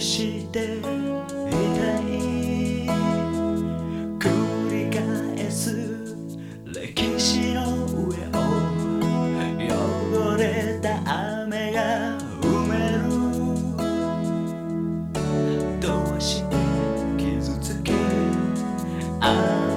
していたい繰り返す歴史の上を汚れた雨が埋めるどう。して傷つきあ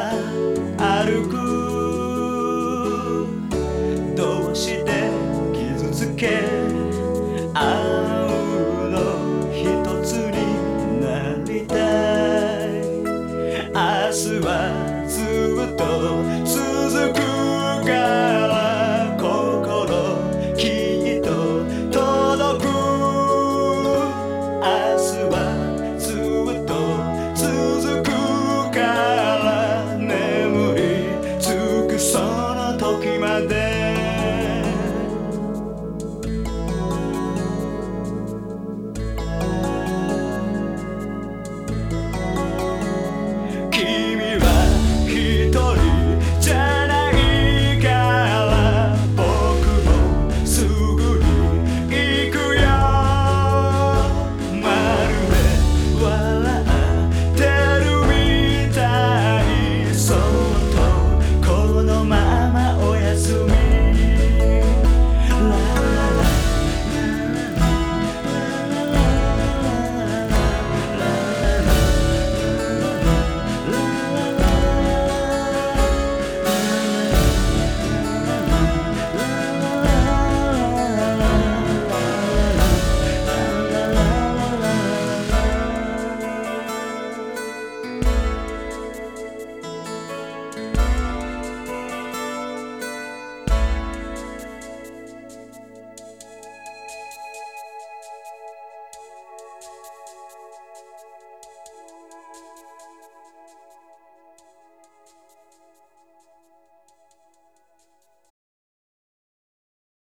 No.